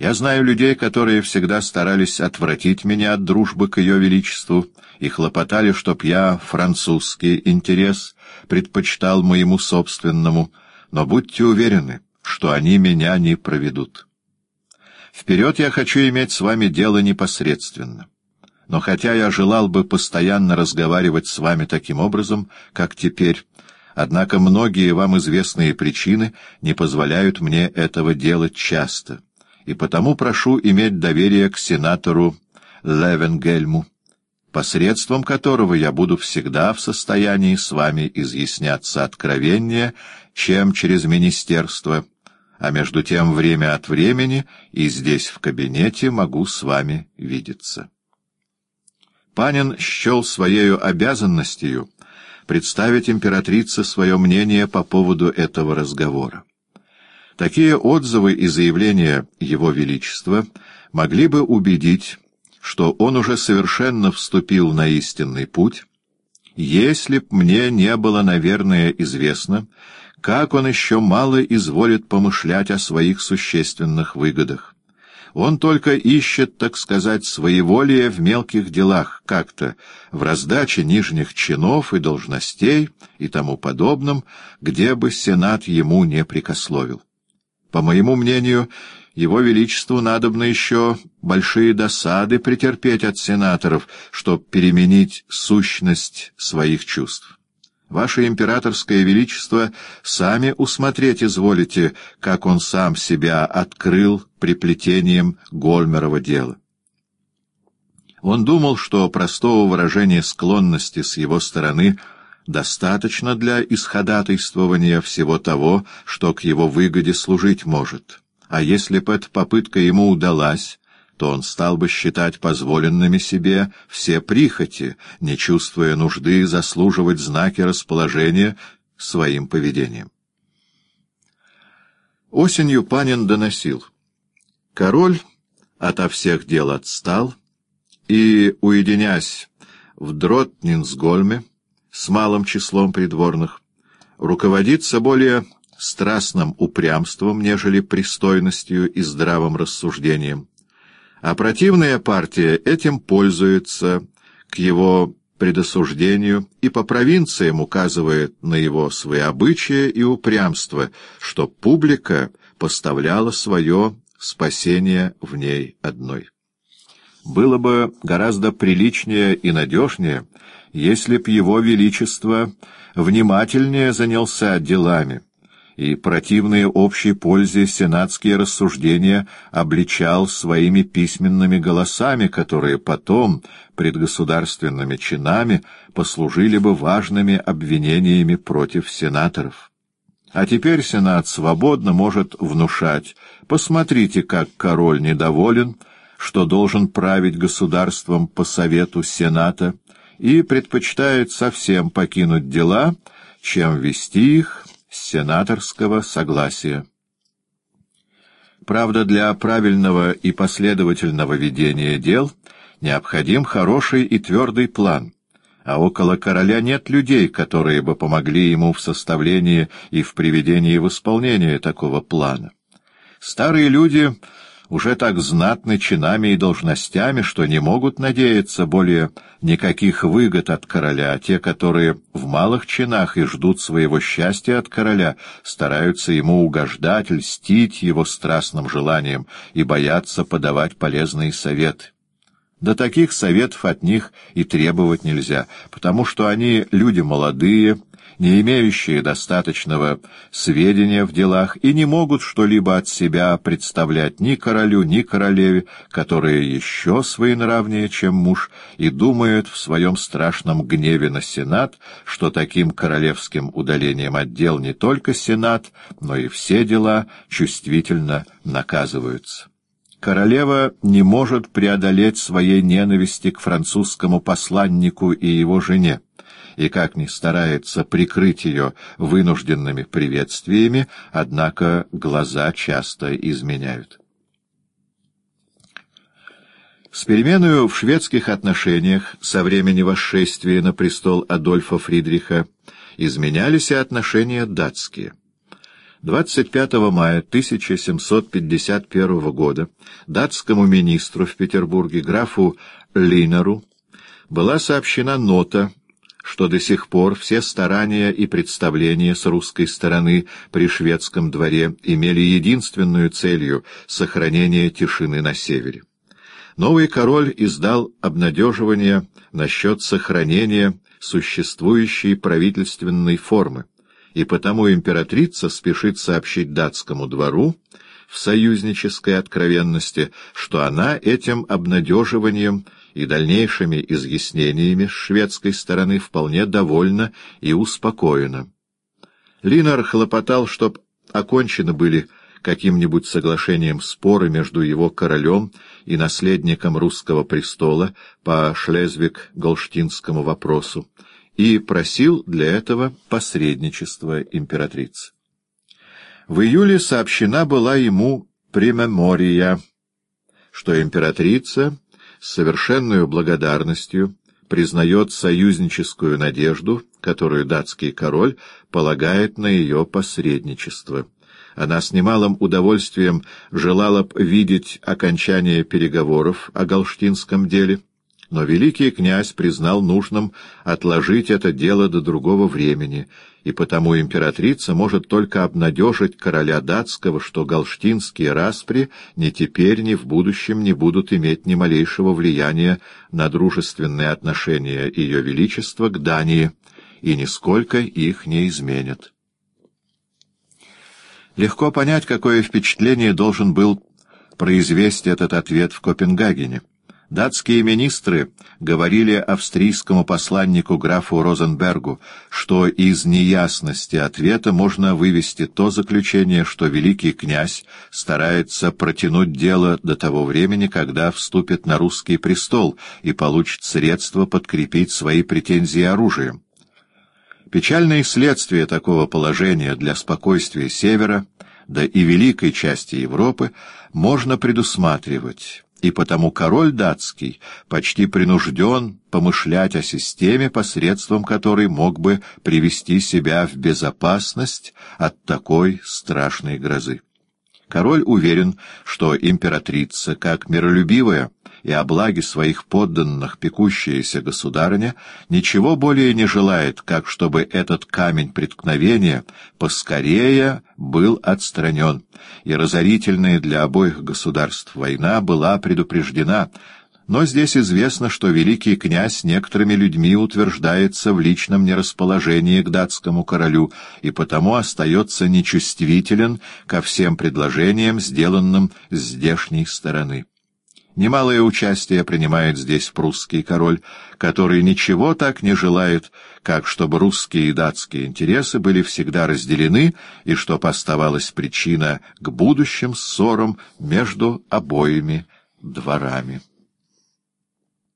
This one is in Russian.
Я знаю людей, которые всегда старались отвратить меня от дружбы к ее величеству и хлопотали, чтоб я французский интерес предпочитал моему собственному, но будьте уверены, что они меня не проведут. Вперед я хочу иметь с вами дело непосредственно. Но хотя я желал бы постоянно разговаривать с вами таким образом, как теперь, однако многие вам известные причины не позволяют мне этого делать часто, и потому прошу иметь доверие к сенатору Левенгельму, посредством которого я буду всегда в состоянии с вами изъясняться откровеннее, чем через министерство, а между тем время от времени и здесь в кабинете могу с вами видеться. Панин счел своею обязанностью представить императрице свое мнение по поводу этого разговора. Такие отзывы и заявления Его Величества могли бы убедить, что он уже совершенно вступил на истинный путь, если б мне не было, наверное, известно, как он еще мало изволит помышлять о своих существенных выгодах. Он только ищет, так сказать, своеволие в мелких делах, как-то в раздаче нижних чинов и должностей и тому подобном, где бы Сенат ему не прикословил. По моему мнению, его Величеству надобно еще большие досады претерпеть от сенаторов, чтобы переменить сущность своих чувств. Ваше императорское величество сами усмотреть изволите, как он сам себя открыл приплетением Гольмерова дела. Он думал, что простого выражения склонности с его стороны достаточно для исходатайствования всего того, что к его выгоде служить может. А если бы эта попытка ему удалась, то он стал бы считать позволенными себе все прихоти, не чувствуя нужды заслуживать знаки расположения своим поведением. Осенью Панин доносил. Король ото всех дел отстал и, уединясь в Дротнинсгольме с малым числом придворных, руководится более страстным упрямством, нежели пристойностью и здравым рассуждением а противная партия этим пользуется к его предосуждению и по провинциям указывает на его своеобычие и упрямство, что публика поставляла свое спасение в ней одной. Было бы гораздо приличнее и надежнее, если б его величество внимательнее занялся делами, и противные общей пользе сенатские рассуждения обличал своими письменными голосами, которые потом, пред государственными чинами, послужили бы важными обвинениями против сенаторов. А теперь Сенат свободно может внушать «Посмотрите, как король недоволен», что должен править государством по совету Сената, и предпочитает совсем покинуть дела, чем вести их сенаторского согласия. Правда, для правильного и последовательного ведения дел необходим хороший и твердый план, а около короля нет людей, которые бы помогли ему в составлении и в приведении в исполнение такого плана. Старые люди уже так знатны чинами и должностями, что не могут надеяться более никаких выгод от короля, а те, которые в малых чинах и ждут своего счастья от короля, стараются ему угождать, льстить его страстным желанием и боятся подавать полезные советы. До таких советов от них и требовать нельзя, потому что они люди молодые, не имеющие достаточного сведения в делах и не могут что-либо от себя представлять ни королю, ни королеве, которые еще своенравнее, чем муж, и думают в своем страшном гневе на Сенат, что таким королевским удалением отдел не только Сенат, но и все дела чувствительно наказываются. Королева не может преодолеть своей ненависти к французскому посланнику и его жене и как ни старается прикрыть ее вынужденными приветствиями, однако глаза часто изменяют. С переменою в шведских отношениях со времени восшествия на престол Адольфа Фридриха изменялись и отношения датские. 25 мая 1751 года датскому министру в Петербурге графу Линеру была сообщена нота, что до сих пор все старания и представления с русской стороны при шведском дворе имели единственную целью — сохранение тишины на севере. Новый король издал обнадеживание насчет сохранения существующей правительственной формы, и потому императрица спешит сообщить датскому двору в союзнической откровенности, что она этим обнадеживанием и дальнейшими изъяснениями с шведской стороны вполне довольна и успокоена. Линар хлопотал, чтоб окончены были каким-нибудь соглашением споры между его королем и наследником русского престола по Шлезвиг-Голштинскому вопросу, и просил для этого посредничества императрицы. В июле сообщена была ему премемория, что императрица с совершенной благодарностью признает союзническую надежду, которую датский король полагает на ее посредничество. Она с немалым удовольствием желала б видеть окончание переговоров о Галштинском деле, но великий князь признал нужным отложить это дело до другого времени, и потому императрица может только обнадежить короля датского, что галштинские распри ни теперь, ни в будущем не будут иметь ни малейшего влияния на дружественные отношения Ее Величества к Дании, и нисколько их не изменят. Легко понять, какое впечатление должен был произвести этот ответ в Копенгагене. Датские министры говорили австрийскому посланнику графу Розенбергу, что из неясности ответа можно вывести то заключение, что великий князь старается протянуть дело до того времени, когда вступит на русский престол и получит средства подкрепить свои претензии оружием. Печальные следствия такого положения для спокойствия Севера, да и великой части Европы, можно предусматривать и потому король датский почти принужден помышлять о системе, посредством которой мог бы привести себя в безопасность от такой страшной грозы. Король уверен, что императрица, как миролюбивая и о благе своих подданных пекущаяся государыня, ничего более не желает, как чтобы этот камень преткновения поскорее был отстранен, и разорительная для обоих государств война была предупреждена, но здесь известно, что великий князь некоторыми людьми утверждается в личном нерасположении к датскому королю и потому остается нечувствителен ко всем предложениям, сделанным с здешней стороны. Немалое участие принимает здесь прусский король, который ничего так не желает, как чтобы русские и датские интересы были всегда разделены и чтоб оставалась причина к будущим ссорам между обоими дворами.